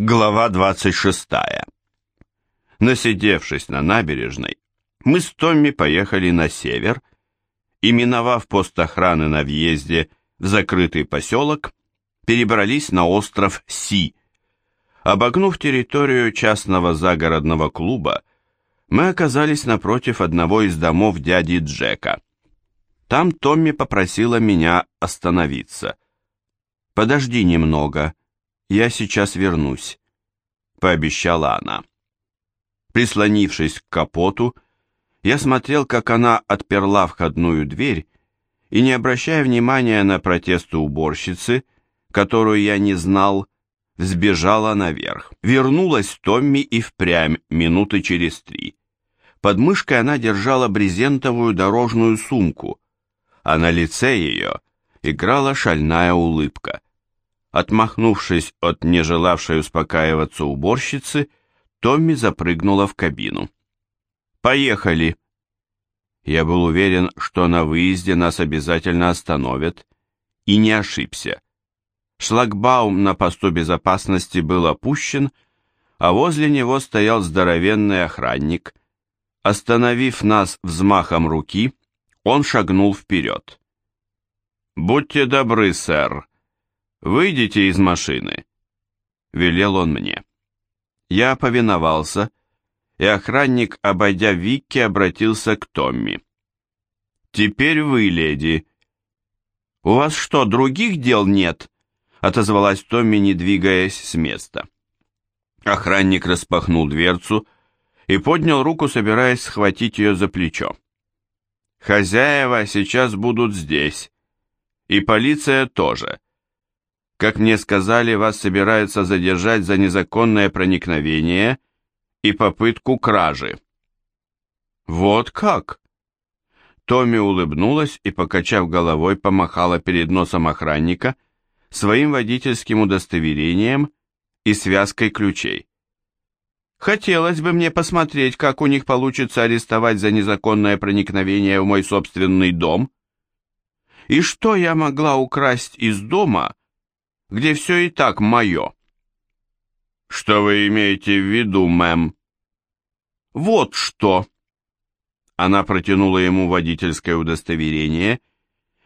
Глава 26. Насидевшись на набережной, мы с Томми поехали на север и, миновав пост охраны на въезде в закрытый поселок, перебрались на остров Си. Обогнув территорию частного загородного клуба, мы оказались напротив одного из домов дяди Джека. Там Томми попросила меня остановиться. «Подожди немного», «Я сейчас вернусь», — пообещала она. Прислонившись к капоту, я смотрел, как она отперла входную дверь и, не обращая внимания на протесты уборщицы, которую я не знал, взбежала наверх. Вернулась Томми и впрямь минуты через три. Под мышкой она держала брезентовую дорожную сумку, а на лице ее играла шальная улыбка. Отмахнувшись от нежелавшей успокаиваться уборщицы, Томми запрыгнула в кабину. «Поехали!» Я был уверен, что на выезде нас обязательно остановят, и не ошибся. Шлагбаум на посту безопасности был опущен, а возле него стоял здоровенный охранник. Остановив нас взмахом руки, он шагнул вперед. «Будьте добры, сэр», «Выйдите из машины», — велел он мне. Я повиновался, и охранник, обойдя Викки, обратился к Томми. «Теперь вы, леди». «У вас что, других дел нет?» — отозвалась Томми, не двигаясь с места. Охранник распахнул дверцу и поднял руку, собираясь схватить ее за плечо. «Хозяева сейчас будут здесь, и полиция тоже», как мне сказали, вас собираются задержать за незаконное проникновение и попытку кражи. Вот как? Томми улыбнулась и, покачав головой, помахала перед носом охранника своим водительским удостоверением и связкой ключей. Хотелось бы мне посмотреть, как у них получится арестовать за незаконное проникновение в мой собственный дом. И что я могла украсть из дома, где все и так мое. Что вы имеете в виду, мэм? Вот что. Она протянула ему водительское удостоверение,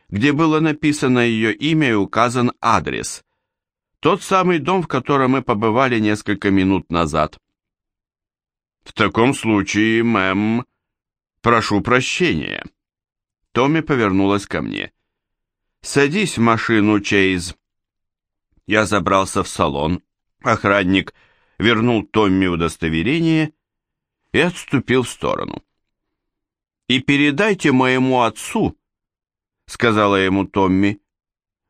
где было написано ее имя и указан адрес. Тот самый дом, в котором мы побывали несколько минут назад. В таком случае, мэм, прошу прощения. Томми повернулась ко мне. Садись в машину, Чейз. Я забрался в салон. Охранник вернул Томми удостоверение и отступил в сторону. «И передайте моему отцу», — сказала ему Томми,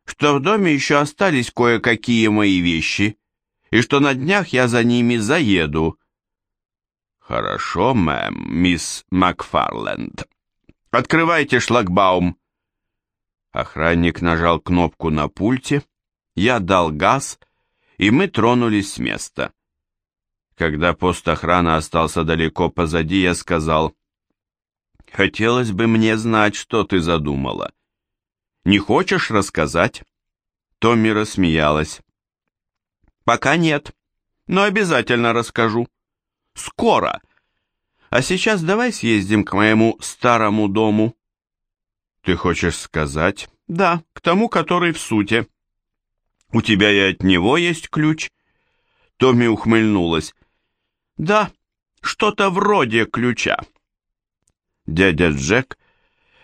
«что в доме еще остались кое-какие мои вещи, и что на днях я за ними заеду». «Хорошо, мэм, мисс Макфарленд. Открывайте шлагбаум». Охранник нажал кнопку на пульте, я дал газ, и мы тронулись с места. Когда пост охраны остался далеко позади, я сказал, «Хотелось бы мне знать, что ты задумала. Не хочешь рассказать?» Томми рассмеялась. «Пока нет, но обязательно расскажу. Скоро. А сейчас давай съездим к моему старому дому». «Ты хочешь сказать?» «Да, к тому, который в суте». «У тебя и от него есть ключ?» Томми ухмыльнулась. «Да, что-то вроде ключа». Дядя Джек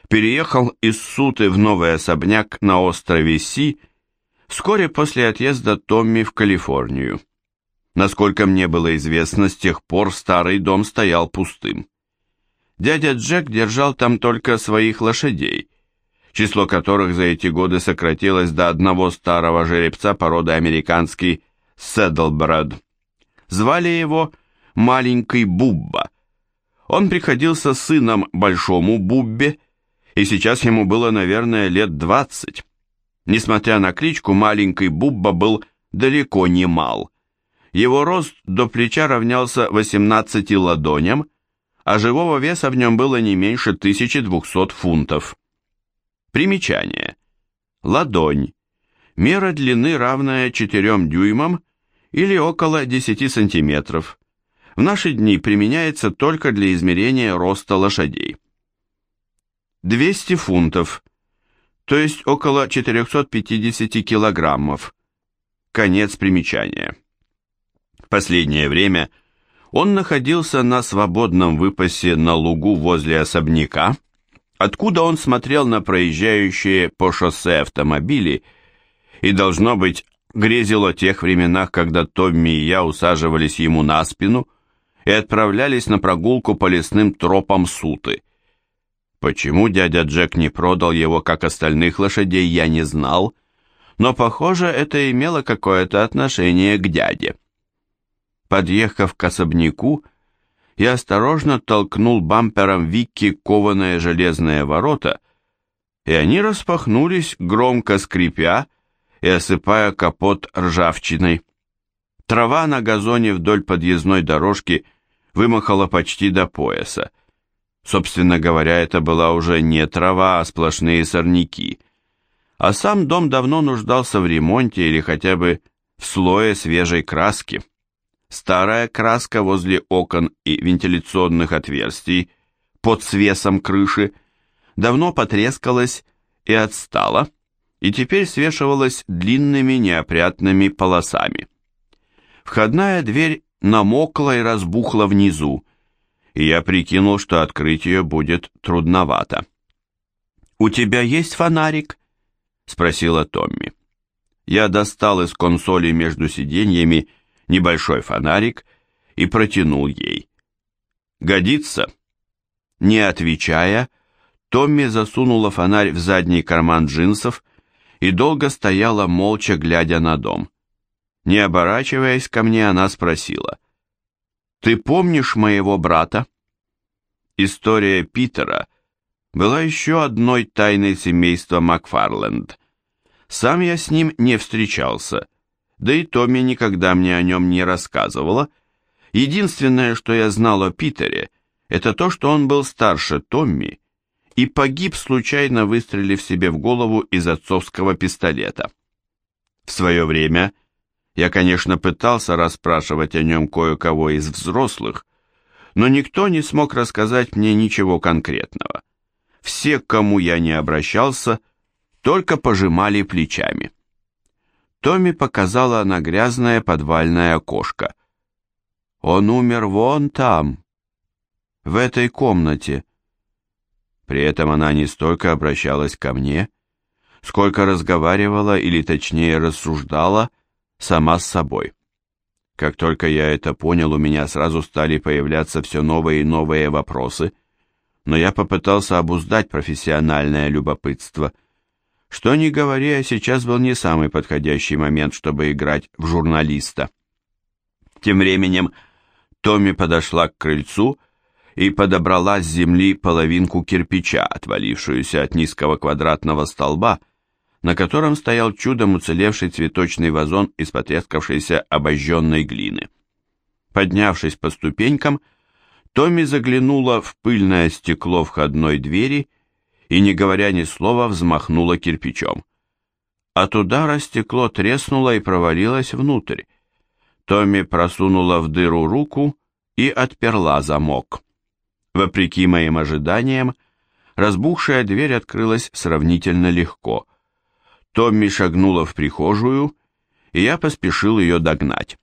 переехал из Суты в новый особняк на острове Си вскоре после отъезда Томми в Калифорнию. Насколько мне было известно, с тех пор старый дом стоял пустым. Дядя Джек держал там только своих лошадей, число которых за эти годы сократилось до одного старого жеребца породы американский Седлбред. Звали его Маленький Бубба. Он приходился сыном Большому Буббе, и сейчас ему было, наверное, лет двадцать. Несмотря на кличку, Маленький Бубба был далеко не мал. Его рост до плеча равнялся 18 ладоням, а живого веса в нем было не меньше 1200 фунтов. Примечание. Ладонь. Мера длины равная 4 дюймам или около 10 сантиметров. В наши дни применяется только для измерения роста лошадей. 200 фунтов, то есть около 450 килограммов. Конец примечания. В последнее время он находился на свободном выпасе на лугу возле особняка, откуда он смотрел на проезжающие по шоссе автомобили и, должно быть, грезил о тех временах, когда Томми и я усаживались ему на спину и отправлялись на прогулку по лесным тропам Суты. Почему дядя Джек не продал его, как остальных лошадей, я не знал, но, похоже, это имело какое-то отношение к дяде. Подъехав к особняку, я осторожно толкнул бампером Викки кованые железные ворота, и они распахнулись, громко скрипя и осыпая капот ржавчиной. Трава на газоне вдоль подъездной дорожки вымахала почти до пояса. Собственно говоря, это была уже не трава, а сплошные сорняки. А сам дом давно нуждался в ремонте или хотя бы в слое свежей краски. Старая краска возле окон и вентиляционных отверстий под свесом крыши давно потрескалась и отстала, и теперь свешивалась длинными неопрятными полосами. Входная дверь намокла и разбухла внизу, и я прикинул, что открыть ее будет трудновато. «У тебя есть фонарик?» — спросила Томми. Я достал из консоли между сиденьями небольшой фонарик и протянул ей. «Годится?» Не отвечая, Томми засунула фонарь в задний карман джинсов и долго стояла молча, глядя на дом. Не оборачиваясь ко мне, она спросила, «Ты помнишь моего брата?» История Питера была еще одной тайной семейства Макфарленд. Сам я с ним не встречался, да и Томми никогда мне о нем не рассказывала. Единственное, что я знал о Питере, это то, что он был старше Томми и погиб, случайно выстрелив себе в голову из отцовского пистолета. В свое время я, конечно, пытался расспрашивать о нем кое-кого из взрослых, но никто не смог рассказать мне ничего конкретного. Все, к кому я не обращался, только пожимали плечами. Томми показала на грязное подвальное окошко. «Он умер вон там, в этой комнате». При этом она не столько обращалась ко мне, сколько разговаривала или точнее рассуждала сама с собой. Как только я это понял, у меня сразу стали появляться все новые и новые вопросы, но я попытался обуздать профессиональное любопытство – что ни говори, а сейчас был не самый подходящий момент, чтобы играть в журналиста. Тем временем Томми подошла к крыльцу и подобрала с земли половинку кирпича, отвалившуюся от низкого квадратного столба, на котором стоял чудом уцелевший цветочный вазон из потрескавшейся обожженной глины. Поднявшись по ступенькам, Томми заглянула в пыльное стекло входной двери и, не говоря ни слова, взмахнула кирпичом. От удара стекло треснуло и провалилось внутрь. Томми просунула в дыру руку и отперла замок. Вопреки моим ожиданиям, разбухшая дверь открылась сравнительно легко. Томми шагнула в прихожую, и я поспешил ее догнать.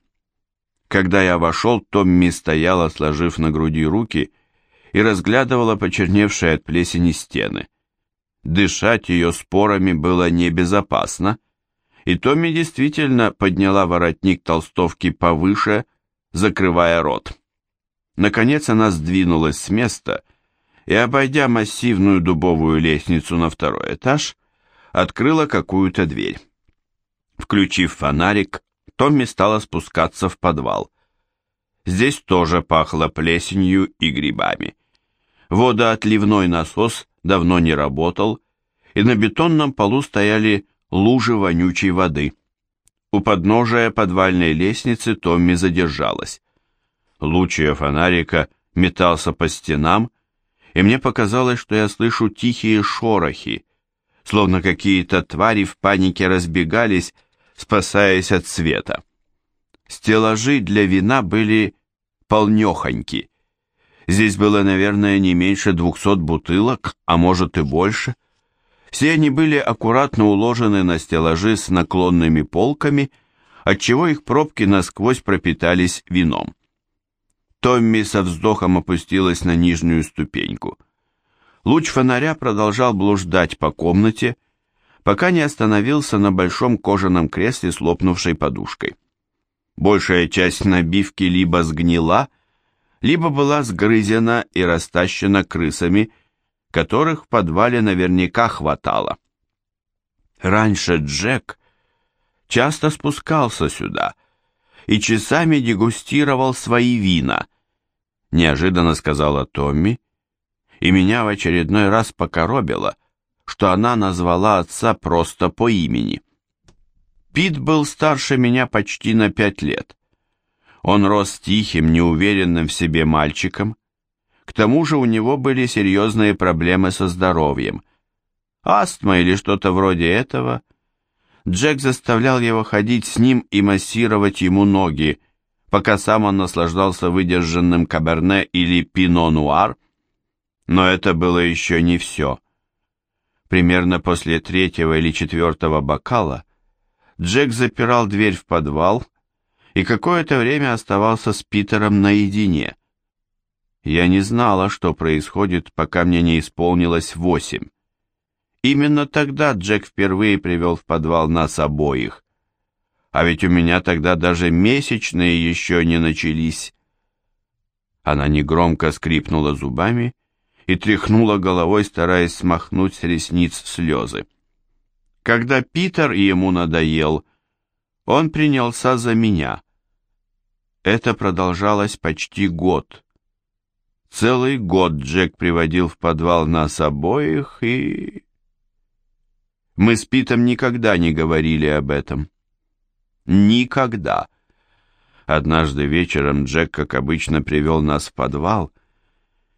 Когда я вошел, Томми стояла, сложив на груди руки, и разглядывала почерневшие от плесени стены. Дышать ее спорами было небезопасно, и Томми действительно подняла воротник толстовки повыше, закрывая рот. Наконец она сдвинулась с места и, обойдя массивную дубовую лестницу на второй этаж, открыла какую-то дверь. Включив фонарик, Томми стала спускаться в подвал. Здесь тоже пахло плесенью и грибами. Водоотливной насос давно не работал, и на бетонном полу стояли лужи вонючей воды. У подножия подвальной лестницы Томми задержалась. Луч ее фонарика метался по стенам, и мне показалось, что я слышу тихие шорохи, словно какие-то твари в панике разбегались, спасаясь от света. Стеллажи для вина были полнехоньки. Здесь было, наверное, не меньше двухсот бутылок, а может и больше. Все они были аккуратно уложены на стеллажи с наклонными полками, отчего их пробки насквозь пропитались вином. Томми со вздохом опустилась на нижнюю ступеньку. Луч фонаря продолжал блуждать по комнате, пока не остановился на большом кожаном кресле с лопнувшей подушкой. Большая часть набивки либо сгнила, либо была сгрызена и растащена крысами, которых в подвале наверняка хватало. Раньше Джек часто спускался сюда и часами дегустировал свои вина, неожиданно сказала Томми, и меня в очередной раз покоробило, что она назвала отца просто по имени. Пит был старше меня почти на пять лет. Он рос тихим, неуверенным в себе мальчиком. К тому же у него были серьезные проблемы со здоровьем. Астма или что-то вроде этого. Джек заставлял его ходить с ним и массировать ему ноги, пока сам он наслаждался выдержанным каберне или пино-нуар, но это было еще не все. Примерно после третьего или четвертого бокала Джек запирал дверь в подвал и какое-то время оставался с Питером наедине. Я не знала, что происходит, пока мне не исполнилось восемь. Именно тогда Джек впервые привел в подвал нас обоих. А ведь у меня тогда даже месячные еще не начались. Она негромко скрипнула зубами и тряхнула головой, стараясь смахнуть с ресниц слезы. Когда Питер ему надоел, он принялся за меня. Это продолжалось почти год. Целый год Джек приводил в подвал нас обоих, и... Мы с Питом никогда не говорили об этом. Никогда. Однажды вечером Джек, как обычно, привел нас в подвал,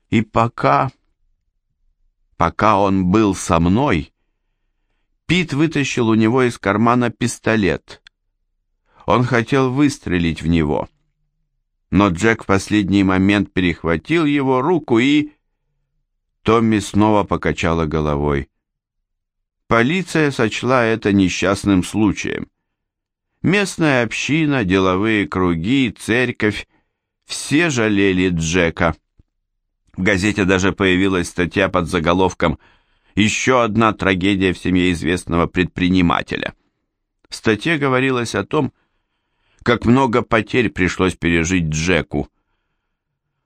и пока Пока он был со мной, Пит вытащил у него из кармана пистолет. Он хотел выстрелить в него. Но Джек в последний момент перехватил его руку и... Томми снова покачала головой. Полиция сочла это несчастным случаем. Местная община, деловые круги, церковь — все жалели Джека. В газете даже появилась статья под заголовком «Еще одна трагедия в семье известного предпринимателя». В статье говорилось о том, как много потерь пришлось пережить Джеку.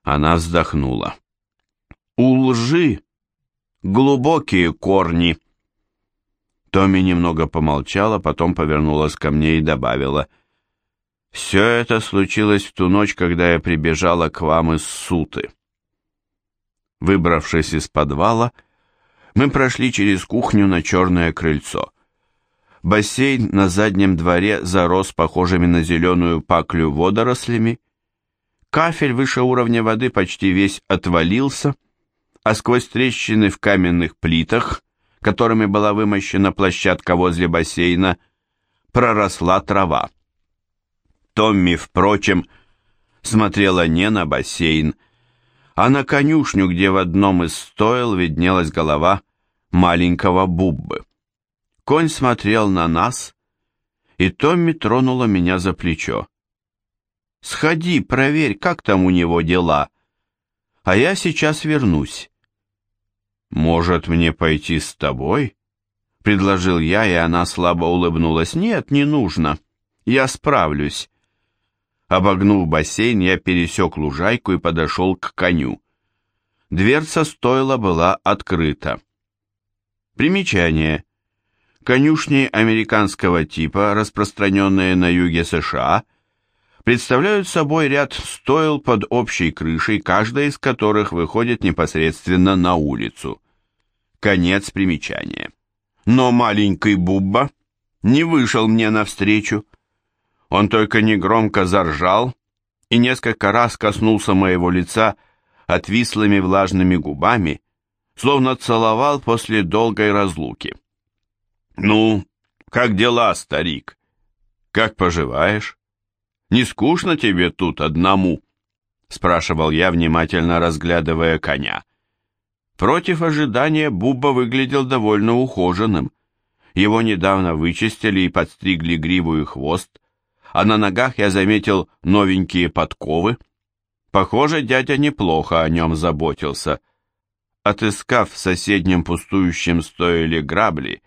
Она вздохнула. «У лжи глубокие корни». Томми немного помолчала, потом повернулась ко мне и добавила. «Все это случилось в ту ночь, когда я прибежала к вам из суты». Выбравшись из подвала, мы прошли через кухню на черное крыльцо. Бассейн на заднем дворе зарос похожими на зеленую паклю водорослями. Кафель выше уровня воды почти весь отвалился, а сквозь трещины в каменных плитах, которыми была вымощена площадка возле бассейна, проросла трава. Томми, впрочем, смотрела не на бассейн, а на конюшню, где в одном из стойл виднелась голова маленького Буббы. Конь смотрел на нас, и Томми тронула меня за плечо. «Сходи, проверь, как там у него дела, а я сейчас вернусь». «Может, мне пойти с тобой?» — предложил я, и она слабо улыбнулась. «Нет, не нужно, я справлюсь». Обогнув бассейн, я пересек лужайку и подошел к коню. Дверца стойла была открыта. Примечание. Конюшни американского типа, распространенные на юге США, представляют собой ряд стойл под общей крышей, каждая из которых выходит непосредственно на улицу. Конец примечания. Но маленький Бубба не вышел мне навстречу. Он только негромко заржал и несколько раз коснулся моего лица отвислыми влажными губами, словно целовал после долгой разлуки. «Ну, как дела, старик? Как поживаешь?» Не скучно тебе тут одному?» — спрашивал я, внимательно разглядывая коня. Против ожидания Бубба выглядел довольно ухоженным. Его недавно вычистили и подстригли гриву и хвост, а на ногах я заметил новенькие подковы. Похоже, дядя неплохо о нем заботился. Отыскав в соседнем пустующем стойле грабли,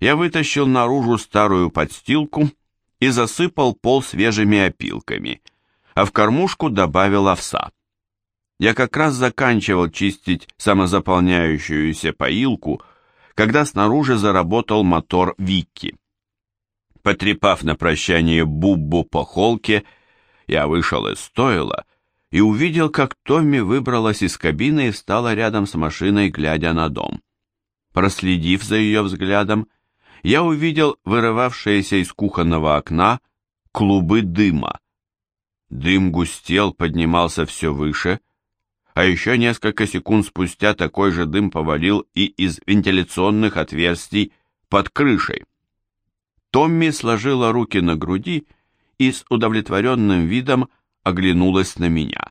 я вытащил наружу старую подстилку и засыпал пол свежими опилками, а в кормушку добавил овса. Я как раз заканчивал чистить самозаполняющуюся поилку, когда снаружи заработал мотор Викки. Потрепав на прощание Буббу по холке, я вышел из стойла и увидел, как Томми выбралась из кабины и встала рядом с машиной, глядя на дом. Проследив за ее взглядом, я увидел вырывавшиеся из кухонного окна клубы дыма. Дым густел, поднимался все выше, а еще несколько секунд спустя такой же дым повалил и из вентиляционных отверстий под крышей. Томми сложила руки на груди и с удовлетворенным видом оглянулась на меня.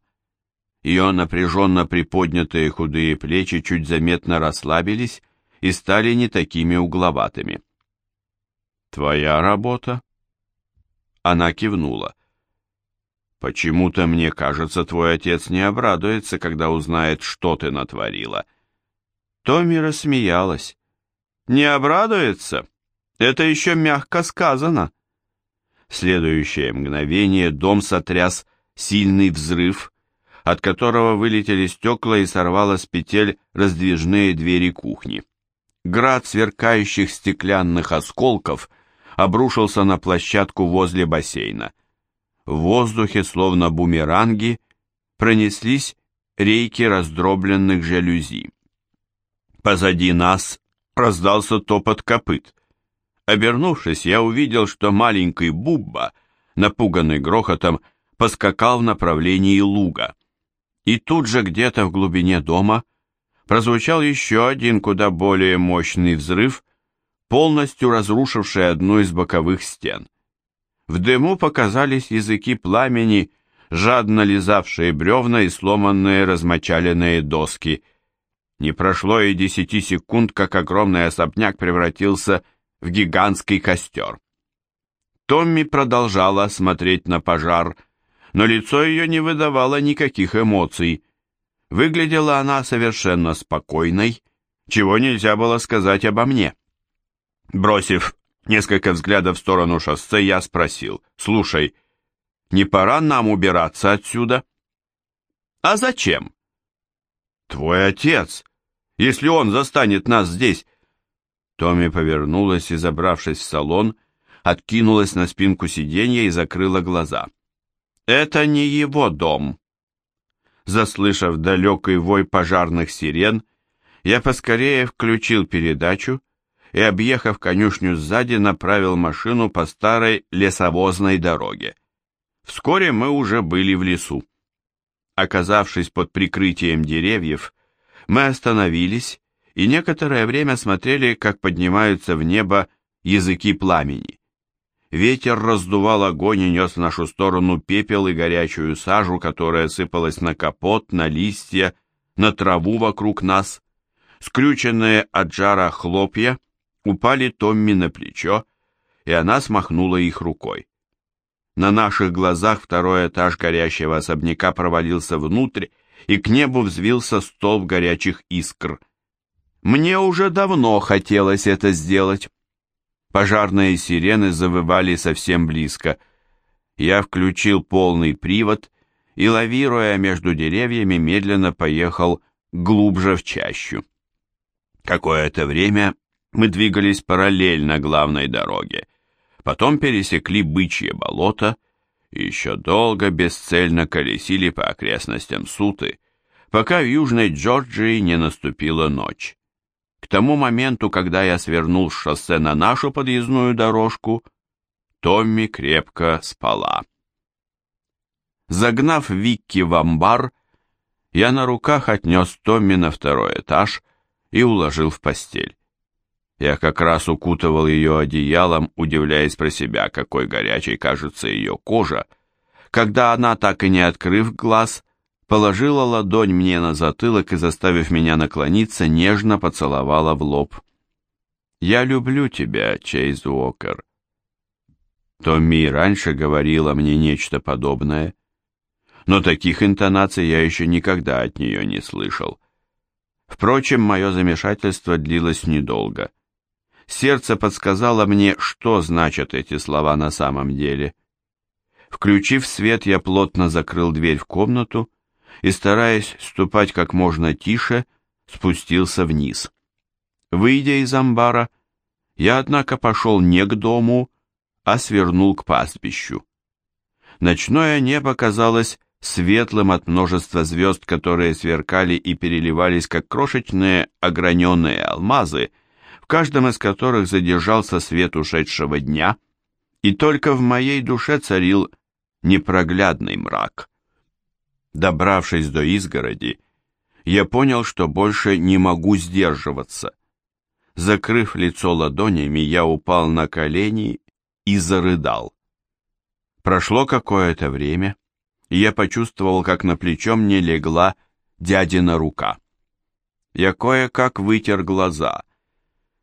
Ее напряженно приподнятые худые плечи чуть заметно расслабились и стали не такими угловатыми. «Твоя работа?» Она кивнула. «Почему-то мне кажется, твой отец не обрадуется, когда узнает, что ты натворила». Томми рассмеялась. «Не обрадуется? Это еще мягко сказано». В следующее мгновение дом сотряс сильный взрыв, от которого вылетели стекла и сорвало с петель раздвижные двери кухни. Град сверкающих стеклянных осколков обрушился на площадку возле бассейна. В воздухе, словно бумеранги, пронеслись рейки раздробленных жалюзи. Позади нас раздался топот копыт. Обернувшись, я увидел, что маленький Бубба, напуганный грохотом, поскакал в направлении луга. И тут же где-то в глубине дома прозвучал еще один куда более мощный взрыв, полностью разрушивший одну из боковых стен. В дыму показались языки пламени, жадно лизавшие бревна и сломанные размочаленные доски. Не прошло и десяти секунд, как огромный особняк превратился в гигантский костер. Томми продолжала смотреть на пожар, но лицо ее не выдавало никаких эмоций. Выглядела она совершенно спокойной, чего нельзя было сказать обо мне. Бросив несколько взглядов в сторону шоссе, я спросил, «Слушай, не пора нам убираться отсюда?» «А зачем?» «Твой отец, если он застанет нас здесь...» Томми повернулась и, забравшись в салон, откинулась на спинку сиденья и закрыла глаза. «Это не его дом». Заслышав далекий вой пожарных сирен, я поскорее включил передачу и, объехав конюшню сзади, направил машину по старой лесовозной дороге. Вскоре мы уже были в лесу. Оказавшись под прикрытием деревьев, мы остановились и некоторое время смотрели, как поднимаются в небо языки пламени. Ветер раздувал огонь и нес в нашу сторону пепел и горячую сажу, которая сыпалась на капот, на листья, на траву вокруг нас. Скрюченные от жара хлопья упали Томми на плечо, и она смахнула их рукой. На наших глазах второй этаж горящего особняка провалился внутрь, и к небу взвился столб горячих искр. Мне уже давно хотелось это сделать. Пожарные сирены завывали совсем близко. Я включил полный привод и, лавируя между деревьями, медленно поехал глубже в чащу. Какое-то время мы двигались параллельно главной дороге, потом пересекли бычье болото и еще долго бесцельно колесили по окрестностям Суты, пока в Южной Джорджии не наступила ночь. К тому моменту, когда я свернул с шоссе на нашу подъездную дорожку, Томми крепко спала. Загнав Викки в амбар, я на руках отнес Томми на второй этаж и уложил в постель. Я как раз укутывал ее одеялом, удивляясь про себя, какой горячей кажется ее кожа, когда она, так и не открыв глаз, положила ладонь мне на затылок и, заставив меня наклониться, нежно поцеловала в лоб. «Я люблю тебя, Чейз Уокер». Томми раньше говорила мне нечто подобное, но таких интонаций я еще никогда от нее не слышал. Впрочем, мое замешательство длилось недолго. Сердце подсказало мне, что значат эти слова на самом деле. Включив свет, я плотно закрыл дверь в комнату и, стараясь ступать как можно тише, спустился вниз. Выйдя из амбара, я, однако, пошел не к дому, а свернул к пастбищу. Ночное небо казалось светлым от множества звезд, которые сверкали и переливались, как крошечные ограненные алмазы, каждом из которых задержался свет ушедшего дня, и только в моей душе царил непроглядный мрак. Добравшись до изгороди, я понял, что больше не могу сдерживаться. Закрыв лицо ладонями, я упал на колени и зарыдал. Прошло какое-то время, и я почувствовал, как на плечо мне легла дядина рука. Я кое-как вытер глаза.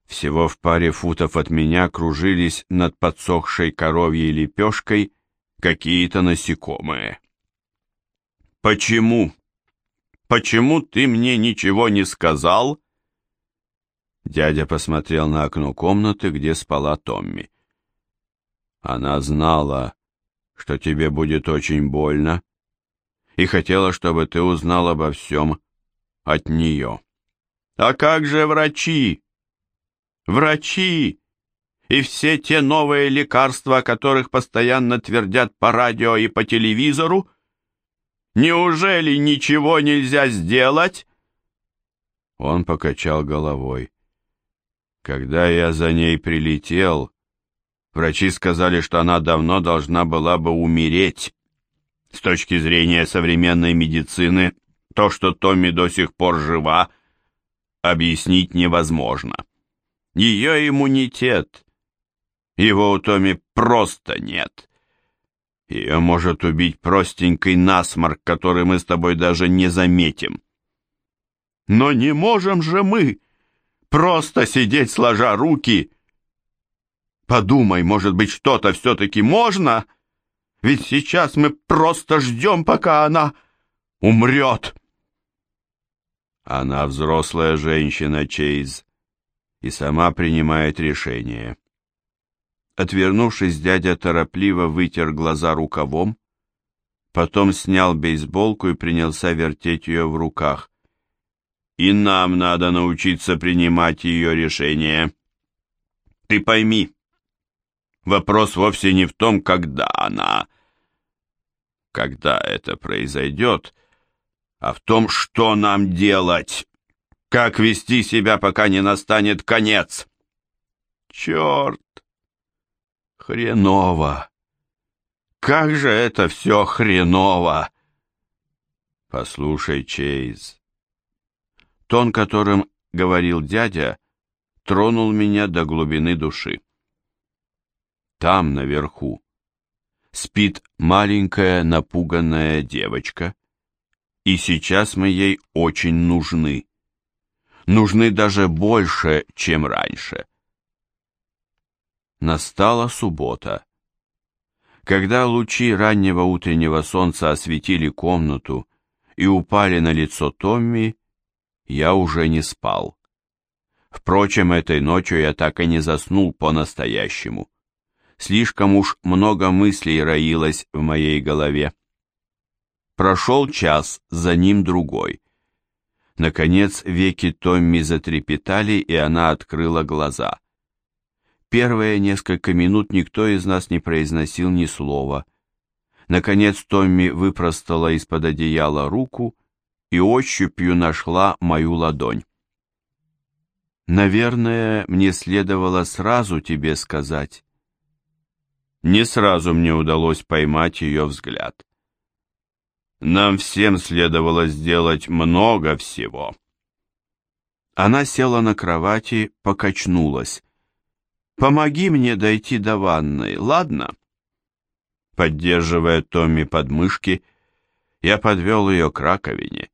Всего в паре футов от меня кружились над подсохшей коровьей лепешкой какие-то насекомые. «Почему? Почему ты мне ничего не сказал?» Дядя посмотрел на окно комнаты, где спала Томми. Она знала, что тебе будет очень больно, и хотела, чтобы ты узнал обо всем от нее. А как же врачи? Врачи! И все те новые лекарства, о которых постоянно твердят по радио и по телевизору? Неужели ничего нельзя сделать?» Он покачал головой. «Когда я за ней прилетел, врачи сказали, что она давно должна была бы умереть. С точки зрения современной медицины, то, что Томми до сих пор жива, объяснить невозможно. Ее иммунитет, его у Томми просто нет. Ее может убить простенький насморк, который мы с тобой даже не заметим. Но не можем же мы просто сидеть сложа руки. Подумай, может быть, что-то все-таки можно? Ведь сейчас мы просто ждем, пока она умрет. Она взрослая женщина, Чейз, и сама принимает решение. Отвернувшись, дядя торопливо вытер глаза рукавом, потом снял бейсболку и принялся вертеть ее в руках. «И нам надо научиться принимать ее решение. Ты пойми, вопрос вовсе не в том, когда она... Когда это произойдет, а в том, что нам делать, как вести себя, пока не настанет конец. Черт! Хреново! Как же это все хреново! Послушай, Чейз. Тон, которым говорил дядя, тронул меня до глубины души. Там, наверху, спит маленькая напуганная девочка, и сейчас мы ей очень нужны. Нужны даже больше, чем раньше. Настала суббота. Когда лучи раннего утреннего солнца осветили комнату и упали на лицо Томми, я уже не спал. Впрочем, этой ночью я так и не заснул по-настоящему. Слишком уж много мыслей роилось в моей голове. Прошел час, за ним другой. Наконец веки Томми затрепетали, и она открыла глаза. Первые несколько минут никто из нас не произносил ни слова. Наконец Томми выпростала из-под одеяла руку и ощупью нашла мою ладонь. «Наверное, мне следовало сразу тебе сказать». Не сразу мне удалось поймать ее взгляд. Нам всем следовало сделать много всего. Она села на кровати, покачнулась. Помоги мне дойти до ванной, ладно? Поддерживая Томми под мышки, я подвел ее к раковине,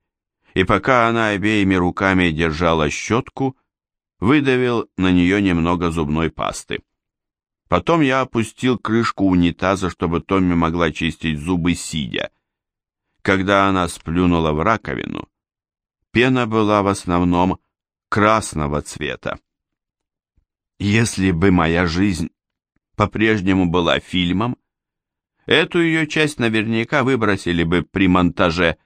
и пока она обеими руками держала щетку, выдавил на нее немного зубной пасты. Потом я опустил крышку унитаза, чтобы Томми могла чистить зубы сидя. Когда она сплюнула в раковину, пена была в основном красного цвета. Если бы моя жизнь по-прежнему была фильмом, эту ее часть наверняка выбросили бы при монтаже,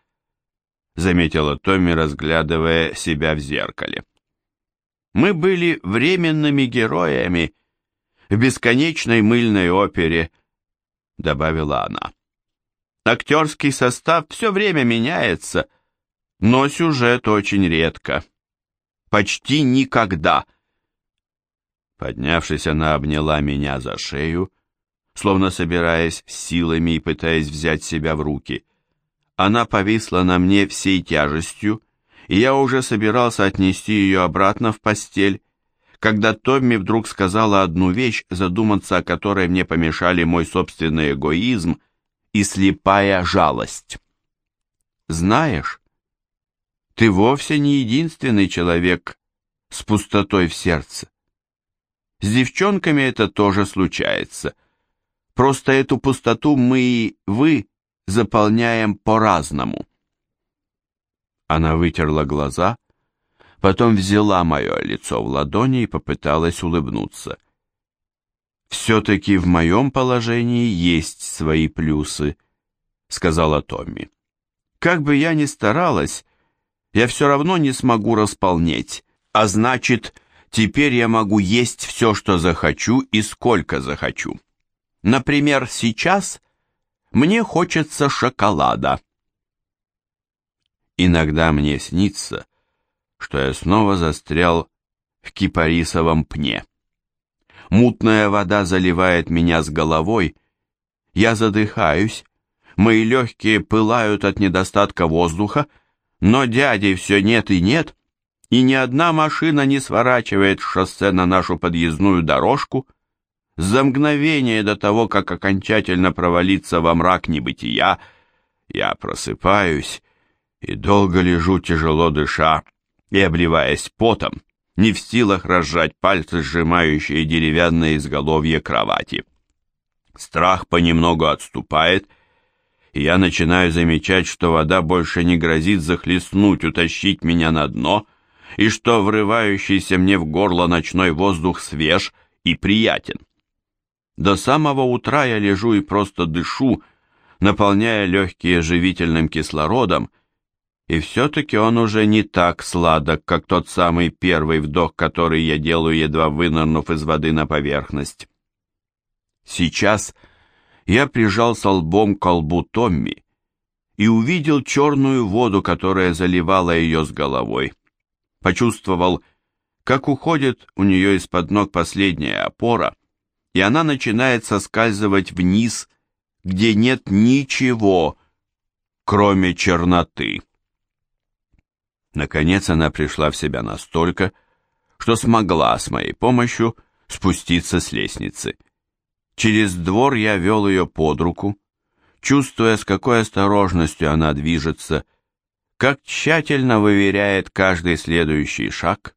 заметила Томми, разглядывая себя в зеркале. Мы были временными героями в бесконечной мыльной опере, добавила она. Актерский состав все время меняется, но сюжет очень редко. Почти никогда. Поднявшись, она обняла меня за шею, словно собираясь силами и пытаясь взять себя в руки. Она повисла на мне всей тяжестью, и я уже собирался отнести ее обратно в постель, когда Томми вдруг сказала одну вещь, задуматься о которой мне помешали мой собственный эгоизм и слепая жалость. «Знаешь, ты вовсе не единственный человек с пустотой в сердце. С девчонками это тоже случается. Просто эту пустоту мы и вы заполняем по-разному». Она вытерла глаза, потом взяла мое лицо в ладони и попыталась улыбнуться. «Все-таки в моем положении есть свои плюсы», — сказала Томми. «Как бы я ни старалась, я все равно не смогу располнеть, а значит, теперь я могу есть все, что захочу и сколько захочу. Например, сейчас мне хочется шоколада». Иногда мне снится, что я снова застрял в кипарисовом пне. Мутная вода заливает меня с головой, я задыхаюсь, мои легкие пылают от недостатка воздуха, но дяди все нет и нет, и ни одна машина не сворачивает шоссе на нашу подъездную дорожку. За мгновение до того, как окончательно провалиться во мрак небытия, я просыпаюсь и долго лежу, тяжело дыша и обливаясь потом, не в силах разжать пальцы, сжимающие деревянное изголовье кровати. Страх понемногу отступает, и я начинаю замечать, что вода больше не грозит захлестнуть, утащить меня на дно, и что врывающийся мне в горло ночной воздух свеж и приятен. До самого утра я лежу и просто дышу, наполняя легкие живительным кислородом, и все-таки он уже не так сладок, как тот самый первый вдох, который я делаю, едва вынырнув из воды на поверхность. Сейчас я прижался лбом к лбу Томми и увидел черную воду, которая заливала ее с головой. Почувствовал, как уходит у нее из-под ног последняя опора, и она начинает соскальзывать вниз, где нет ничего, кроме черноты. Наконец она пришла в себя настолько, что смогла с моей помощью спуститься с лестницы. Через двор я вел ее под руку, чувствуя, с какой осторожностью она движется, как тщательно выверяет каждый следующий шаг.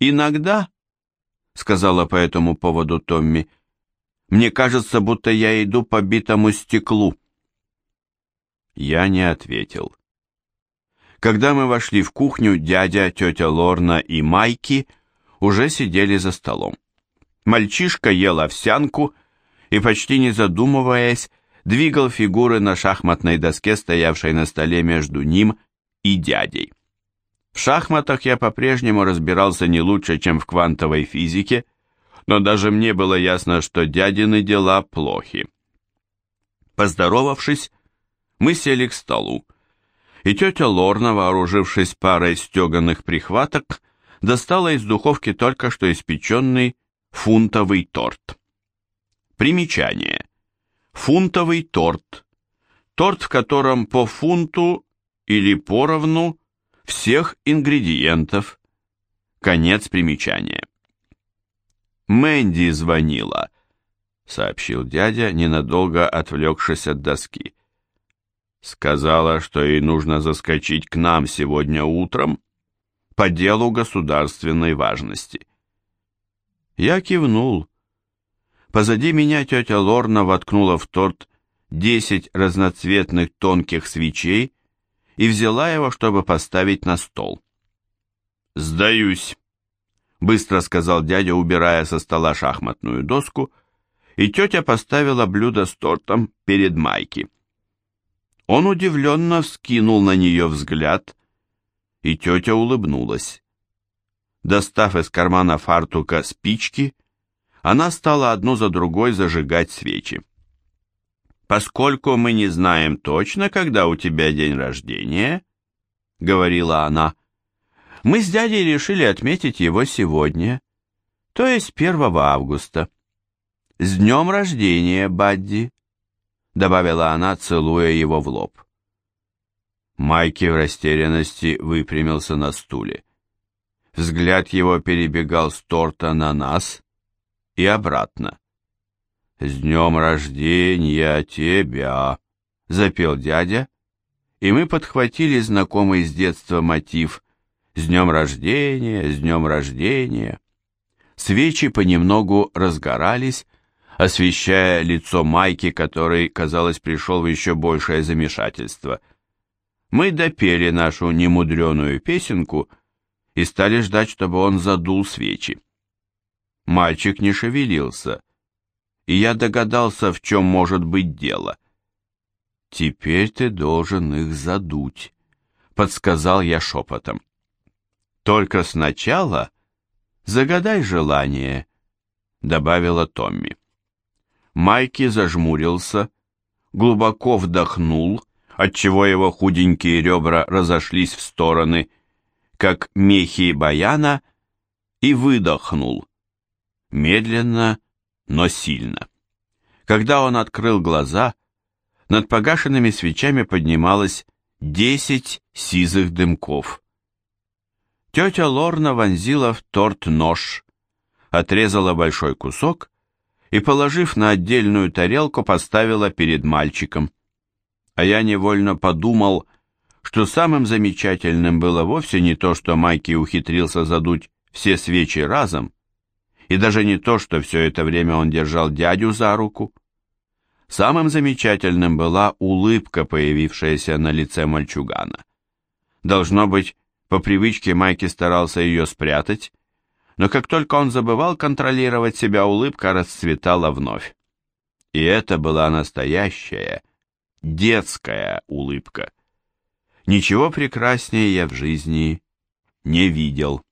«Иногда», — сказала по этому поводу Томми, — «мне кажется, будто я иду по битому стеклу». Я не ответил. Когда мы вошли в кухню, дядя, тетя Лорна и Майки уже сидели за столом. Мальчишка ел овсянку и, почти не задумываясь, двигал фигуры на шахматной доске, стоявшей на столе между ним и дядей. В шахматах я по-прежнему разбирался не лучше, чем в квантовой физике, но даже мне было ясно, что дядины дела плохи. Поздоровавшись, мы сели к столу и тетя Лорна, вооружившись парой стеганых прихваток, достала из духовки только что испеченный фунтовый торт. Примечание. Фунтовый торт. Торт, в котором по фунту или поровну всех ингредиентов. Конец примечания. Мэнди звонила, сообщил дядя, ненадолго отвлекшись от доски. Сказала, что ей нужно заскочить к нам сегодня утром по делу государственной важности. Я кивнул. Позади меня тетя Лорна воткнула в торт десять разноцветных тонких свечей и взяла его, чтобы поставить на стол. «Сдаюсь», — быстро сказал дядя, убирая со стола шахматную доску, и тетя поставила блюдо с тортом перед Майки. Он удивленно вскинул на нее взгляд, и тетя улыбнулась. Достав из кармана фартука спички, она стала одну за другой зажигать свечи. «Поскольку мы не знаем точно, когда у тебя день рождения», — говорила она, — «мы с дядей решили отметить его сегодня, то есть 1 августа. С днем рождения, Бадди!» Добавила она, целуя его в лоб. Майки в растерянности выпрямился на стуле. Взгляд его перебегал с торта на нас и обратно. «С днем рождения тебя!» — запел дядя, и мы подхватили знакомый с детства мотив «С днем рождения, с днем рождения!» Свечи понемногу разгорались, освещая лицо Майки, который, казалось, пришел в еще большее замешательство. Мы допели нашу немудреную песенку и стали ждать, чтобы он задул свечи. Мальчик не шевелился, и я догадался, в чем может быть дело. «Теперь ты должен их задуть», — подсказал я шепотом. «Только сначала загадай желание», — добавила Томми. Майки зажмурился, глубоко вдохнул, отчего его худенькие ребра разошлись в стороны, как мехи баяна, и выдохнул. Медленно, но сильно. Когда он открыл глаза, над погашенными свечами поднималось десять сизых дымков. Тетя Лорна вонзила в торт нож, отрезала большой кусок и, положив на отдельную тарелку, поставила перед мальчиком. А я невольно подумал, что самым замечательным было вовсе не то, что Майки ухитрился задуть все свечи разом, и даже не то, что все это время он держал дядю за руку. Самым замечательным была улыбка, появившаяся на лице мальчугана. Должно быть, по привычке Майки старался ее спрятать, но как только он забывал контролировать себя, улыбка расцветала вновь. И это была настоящая, детская улыбка. Ничего прекраснее я в жизни не видел.